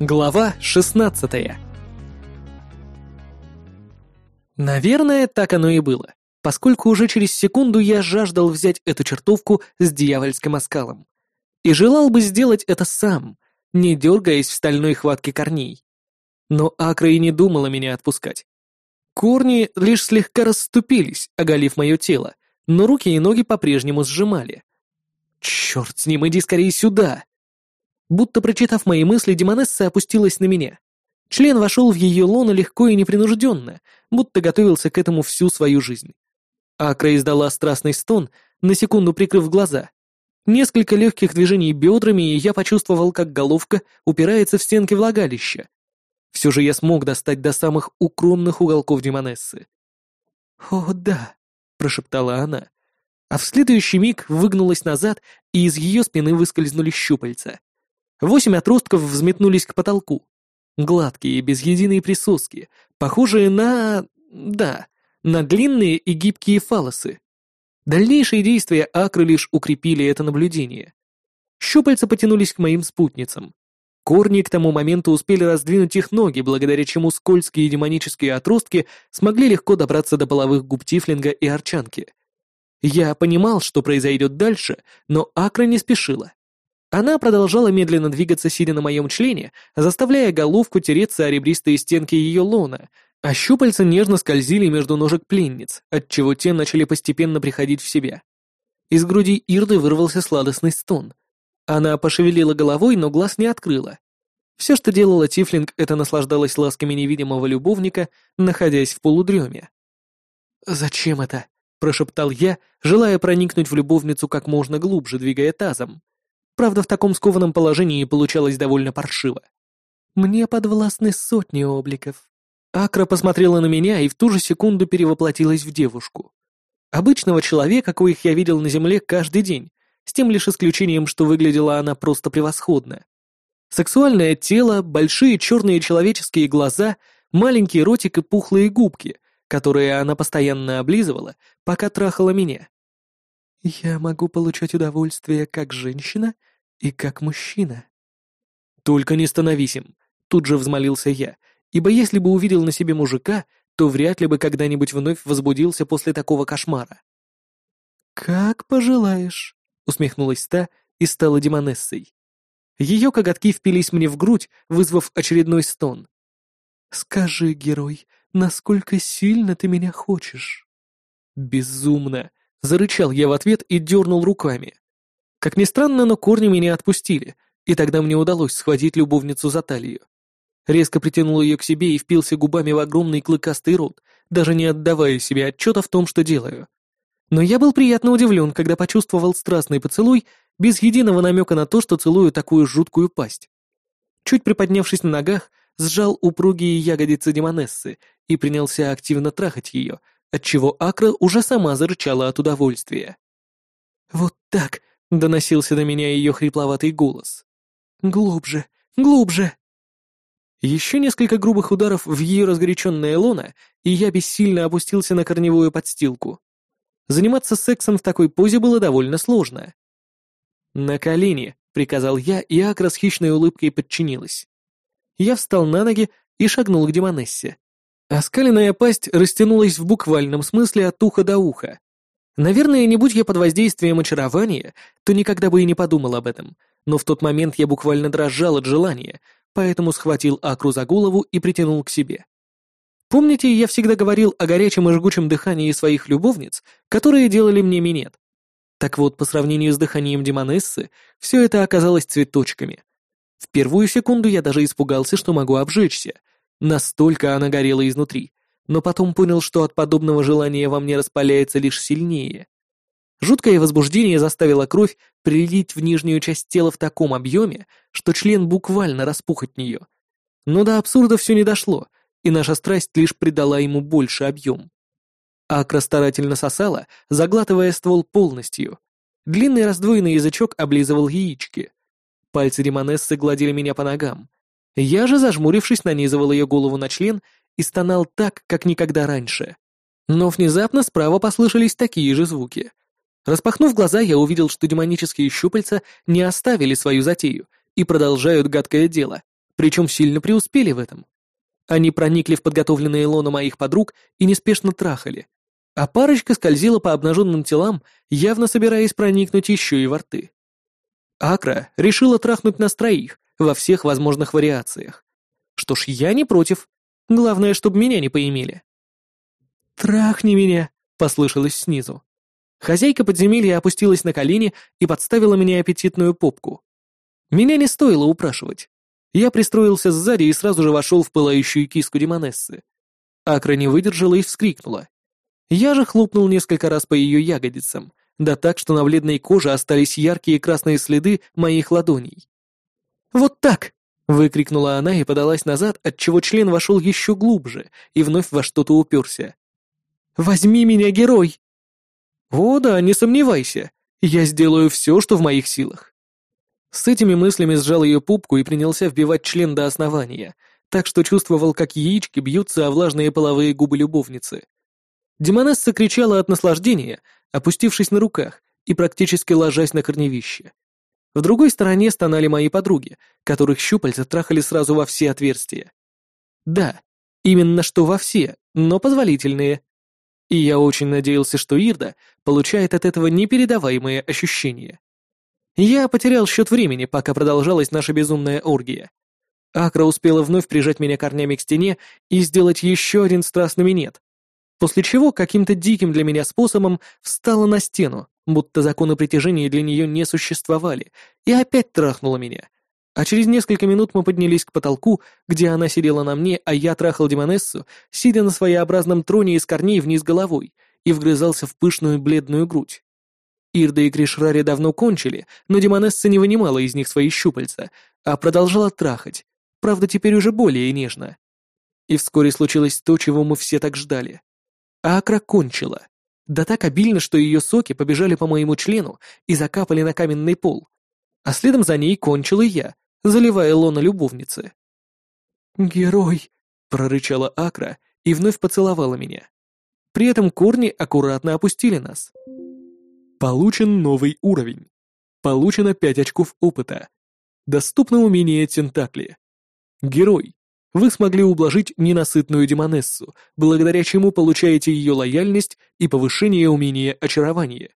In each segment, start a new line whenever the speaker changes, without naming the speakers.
Глава 16 Наверное, так оно и было, поскольку уже через секунду я жаждал взять эту чертовку с дьявольским оскалом. И желал бы сделать это сам, не дергаясь в стальной хватке корней. Но Акра и не думала меня отпускать. Корни лишь слегка расступились, оголив мое тело, но руки и ноги по-прежнему сжимали. «Черт с ним, иди скорее сюда!» Будто прочитав мои мысли, Демонесса опустилась на меня. Член вошел в ее лоно легко и непринужденно, будто готовился к этому всю свою жизнь. Акра издала страстный стон, на секунду прикрыв глаза. Несколько легких движений бедрами, и я почувствовал, как головка упирается в стенки влагалища. Все же я смог достать до самых укромных уголков Демонессы. «О, да», — прошептала она. А в следующий миг выгнулась назад, и из ее спины выскользнули щупальца. Восемь отростков взметнулись к потолку. Гладкие, без единой присоски, похожие на... да, на длинные и гибкие фалосы. Дальнейшие действия Акры лишь укрепили это наблюдение. Щупальца потянулись к моим спутницам. Корни к тому моменту успели раздвинуть их ноги, благодаря чему скользкие демонические отростки смогли легко добраться до половых губ Тифлинга и Арчанки. Я понимал, что произойдет дальше, но Акра не спешила. Она продолжала медленно двигаться, сидя на моем члене, заставляя головку тереться о ребристые стенки ее лона, а щупальца нежно скользили между ножек пленниц, отчего те начали постепенно приходить в себя. Из груди Ирды вырвался сладостный стон. Она пошевелила головой, но глаз не открыла. Все, что делала Тифлинг, это наслаждалась ласками невидимого любовника, находясь в полудреме. «Зачем это?» — прошептал я, желая проникнуть в любовницу как можно глубже, двигая тазом. Правда, в таком скованном положении получалось довольно паршиво. «Мне подвластны сотни обликов». Акра посмотрела на меня и в ту же секунду перевоплотилась в девушку. Обычного человека, коих я видел на земле каждый день, с тем лишь исключением, что выглядела она просто превосходно. Сексуальное тело, большие черные человеческие глаза, маленький ротик и пухлые губки, которые она постоянно облизывала, пока трахала меня. Я могу получать удовольствие как женщина и как мужчина. Только не становись им, тут же взмолился я, ибо если бы увидел на себе мужика, то вряд ли бы когда-нибудь вновь возбудился после такого кошмара. «Как пожелаешь», — усмехнулась та и стала демонессой. Ее коготки впились мне в грудь, вызвав очередной стон. «Скажи, герой, насколько сильно ты меня хочешь?» «Безумно!» Зарычал я в ответ и дернул руками. Как ни странно, но корни меня отпустили, и тогда мне удалось схватить любовницу за талию. Резко притянул ее к себе и впился губами в огромный клыкастый рот, даже не отдавая себе отчета в том, что делаю. Но я был приятно удивлен, когда почувствовал страстный поцелуй без единого намека на то, что целую такую жуткую пасть. Чуть приподнявшись на ногах, сжал упругие ягодицы демонессы и принялся активно трахать ее, отчего Акра уже сама зарычала от удовольствия. «Вот так!» — доносился до меня ее хрипловатый голос. «Глубже! Глубже!» Еще несколько грубых ударов в ее разгоряченное лоно, и я бессильно опустился на корневую подстилку. Заниматься сексом в такой позе было довольно сложно. «На колени!» — приказал я, и Акра с хищной улыбкой подчинилась. Я встал на ноги и шагнул к Демонессе. Оскаленная пасть растянулась в буквальном смысле от уха до уха. Наверное, не будь я под воздействием очарования, то никогда бы и не подумал об этом, но в тот момент я буквально дрожал от желания, поэтому схватил Акру за голову и притянул к себе. Помните, я всегда говорил о горячем и жгучем дыхании своих любовниц, которые делали мне минет? Так вот, по сравнению с дыханием Демонессы, все это оказалось цветочками. В первую секунду я даже испугался, что могу обжечься, Настолько она горела изнутри, но потом понял, что от подобного желания во мне распаляется лишь сильнее. Жуткое возбуждение заставило кровь прилить в нижнюю часть тела в таком объеме, что член буквально распух от нее. Но до абсурда все не дошло, и наша страсть лишь придала ему больше объем. Акра старательно сосала, заглатывая ствол полностью. Длинный раздвоенный язычок облизывал яички. Пальцы Римонессы гладили меня по ногам. Я же, зажмурившись, нанизывал ее голову на член и стонал так, как никогда раньше. Но внезапно справа послышались такие же звуки. Распахнув глаза, я увидел, что демонические щупальца не оставили свою затею и продолжают гадкое дело. причем сильно преуспели в этом. Они проникли в подготовленные лоно моих подруг и неспешно трахали, а парочка скользила по обнаженным телам, явно собираясь проникнуть еще и во рты. Акра решила трахнуть нас троих во всех возможных вариациях. Что ж, я не против. Главное, чтобы меня не поимели. «Трахни меня!» — послышалось снизу. Хозяйка подземелья опустилась на колени и подставила мне аппетитную попку. Меня не стоило упрашивать. Я пристроился сзади и сразу же вошел в пылающую киску Демонессы. Акра не выдержала и вскрикнула. Я же хлопнул несколько раз по ее ягодицам, да так, что на бледной коже остались яркие красные следы моих ладоней. «Вот так!» — выкрикнула она и подалась назад, отчего член вошел еще глубже и вновь во что-то уперся. «Возьми меня, герой!» «О да, не сомневайся, я сделаю все, что в моих силах». С этими мыслями сжал ее пупку и принялся вбивать член до основания, так что чувствовал, как яички бьются о влажные половые губы любовницы. Демонесса кричала от наслаждения, опустившись на руках и практически ложась на корневище. В другой стороне стонали мои подруги, которых щупальца трахали сразу во все отверстия. Да, именно что во все, но позволительные. И я очень надеялся, что Ирда получает от этого непередаваемые ощущения. Я потерял счет времени, пока продолжалась наша безумная оргия. Акра успела вновь прижать меня корнями к стене и сделать еще один страстный минет, после чего каким-то диким для меня способом встала на стену, будто законы притяжения для нее не существовали, и опять трахнула меня. А через несколько минут мы поднялись к потолку, где она сидела на мне, а я трахал Демонессу, сидя на своеобразном троне из корней вниз головой, и вгрызался в пышную бледную грудь. Ирда и Кришрари давно кончили, но Демонесса не вынимала из них свои щупальца, а продолжала трахать, правда, теперь уже более нежно. И вскоре случилось то, чего мы все так ждали. Акра кончила. Да так обильно, что ее соки побежали по моему члену и закапали на каменный пол. А следом за ней кончила я, заливая лона любовницы. «Герой!» — прорычала Акра и вновь поцеловала меня. При этом корни аккуратно опустили нас. Получен новый уровень. Получено 5 очков опыта. Доступно умение Тентакли. Герой. Вы смогли ублажить ненасытную демонессу, благодаря чему получаете ее лояльность и повышение умения очарования.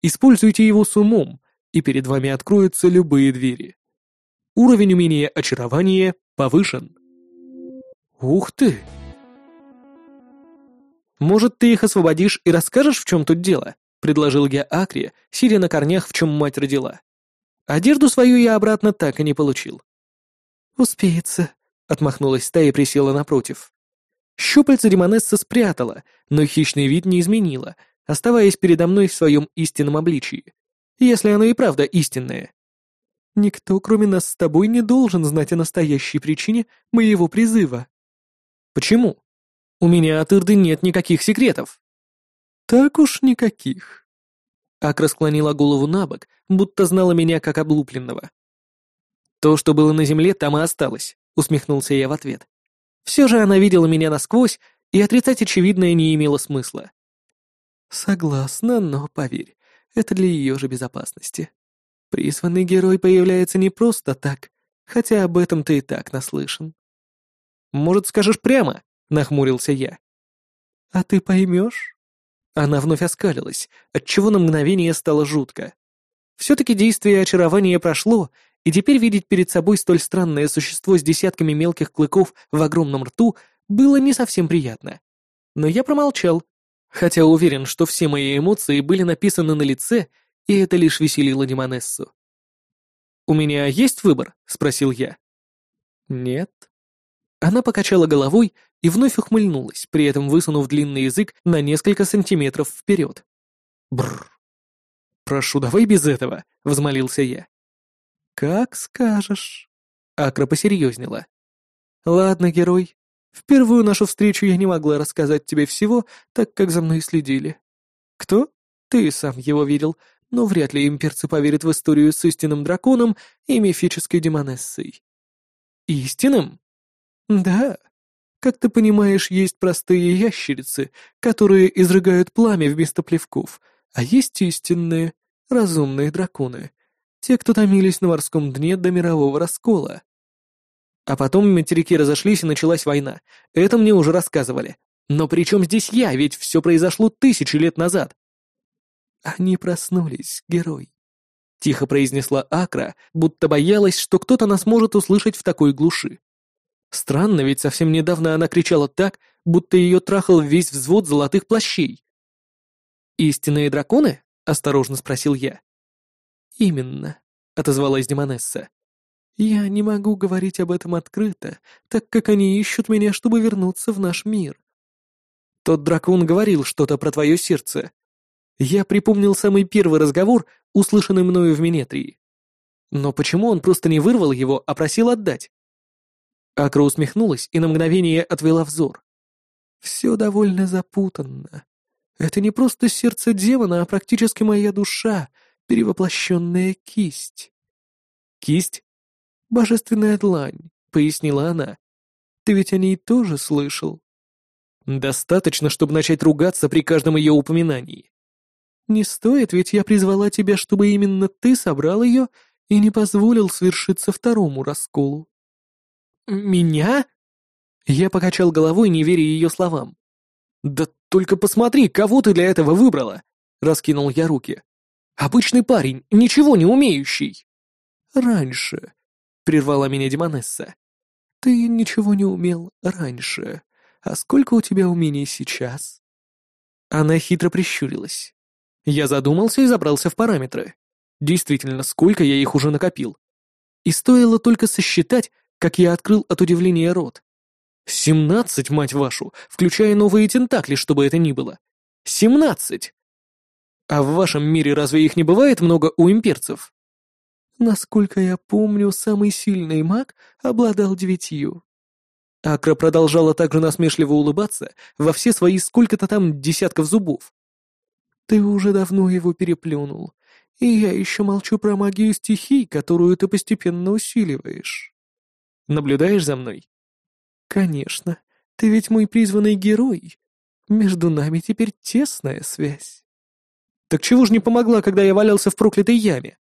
Используйте его с умом, и перед вами откроются любые двери. Уровень умения очарования повышен. Ух ты! Может, ты их освободишь и расскажешь, в чем тут дело? Предложил я Акре, сидя на корнях, в чем мать родила. Одежду свою я обратно так и не получил. «Успеется», Отмахнулась та и присела напротив. Щупальца Демонесса спрятала, но хищный вид не изменила, оставаясь передо мной в своем истинном обличии. Если оно и правда истинное. Никто, кроме нас с тобой, не должен знать о настоящей причине моего призыва. Почему? У меня от Ирды нет никаких секретов. Так уж никаких. Акра склонила голову на бок, будто знала меня как облупленного. То, что было на земле, там и осталось усмехнулся я в ответ. Все же она видела меня насквозь, и отрицать очевидное не имело смысла. Согласна, но поверь, это для ее же безопасности. Призванный герой появляется не просто так, хотя об этом ты и так наслышан. Может, скажешь прямо? нахмурился я. А ты поймешь? Она вновь оскалилась, отчего на мгновение стало жутко. Все-таки действие очарования прошло, и теперь видеть перед собой столь странное существо с десятками мелких клыков в огромном рту было не совсем приятно. Но я промолчал, хотя уверен, что все мои эмоции были написаны на лице, и это лишь веселило Демонессу. «У меня есть выбор?» — спросил я. «Нет». Она покачала головой и вновь ухмыльнулась, при этом высунув длинный язык на несколько сантиметров вперед. Бррр. «Прошу, давай без этого», — взмолился я. «Как скажешь». Акра посерьезнела. «Ладно, герой. В первую нашу встречу я не могла рассказать тебе всего, так как за мной следили. Кто? Ты сам его видел, но вряд ли имперцы поверят в историю с истинным драконом и мифической демонессой». «Истинным?» «Да. Как ты понимаешь, есть простые ящерицы, которые изрыгают пламя вместо плевков, а есть истинные, разумные драконы» те, кто томились на морском дне до мирового раскола. А потом материки разошлись и началась война. Это мне уже рассказывали. Но при чем здесь я, ведь все произошло тысячи лет назад. Они проснулись, герой. Тихо произнесла Акра, будто боялась, что кто-то нас может услышать в такой глуши. Странно, ведь совсем недавно она кричала так, будто ее трахал весь взвод золотых плащей. «Истинные драконы?» — осторожно спросил я. «Именно», — отозвалась Демонесса. «Я не могу говорить об этом открыто, так как они ищут меня, чтобы вернуться в наш мир». «Тот дракон говорил что-то про твое сердце». Я припомнил самый первый разговор, услышанный мною в Минетрии. Но почему он просто не вырвал его, а просил отдать? Акра усмехнулась и на мгновение отвела взор. «Все довольно запутанно. Это не просто сердце демона, а практически моя душа, перевоплощенная кисть». «Кисть?» «Божественная длань», — пояснила она. «Ты ведь о ней тоже слышал?» «Достаточно, чтобы начать ругаться при каждом ее упоминании». «Не стоит, ведь я призвала тебя, чтобы именно ты собрал ее и не позволил свершиться второму расколу». «Меня?» Я покачал головой, не веря ее словам. «Да только посмотри, кого ты для этого выбрала!» Раскинул я руки. «Обычный парень, ничего не умеющий!» «Раньше», — прервала меня Демонесса. «Ты ничего не умел раньше. А сколько у тебя умений сейчас?» Она хитро прищурилась. Я задумался и забрался в параметры. Действительно, сколько я их уже накопил. И стоило только сосчитать, как я открыл от удивления рот. «Семнадцать, мать вашу, включая новые тентакли, чтобы это ни было. Семнадцать! А в вашем мире разве их не бывает много у имперцев?» «Насколько я помню, самый сильный маг обладал девятью». Акра продолжала также насмешливо улыбаться во все свои сколько-то там десятков зубов. «Ты уже давно его переплюнул, и я еще молчу про магию стихий, которую ты постепенно усиливаешь». Наблюдаешь за мной?» «Конечно. Ты ведь мой призванный герой. Между нами теперь тесная связь». «Так чего ж не помогла, когда я валялся в проклятой яме?»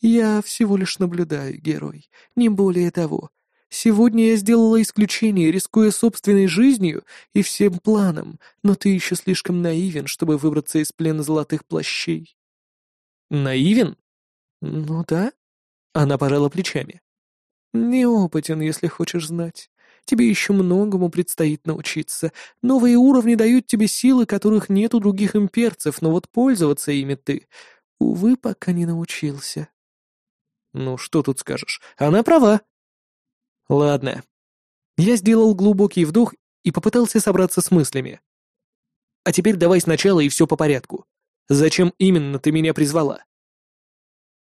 «Я всего лишь наблюдаю, герой, не более того. Сегодня я сделала исключение, рискуя собственной жизнью и всем планом, но ты еще слишком наивен, чтобы выбраться из плена золотых плащей». «Наивен?» «Ну да». Она пожала плечами. Неопытен, если хочешь знать. Тебе еще многому предстоит научиться. Новые уровни дают тебе силы, которых нет у других имперцев, но вот пользоваться ими ты, увы, пока не научился. Ну, что тут скажешь? Она права. Ладно. Я сделал глубокий вдох и попытался собраться с мыслями. А теперь давай сначала и все по порядку. Зачем именно ты меня призвала?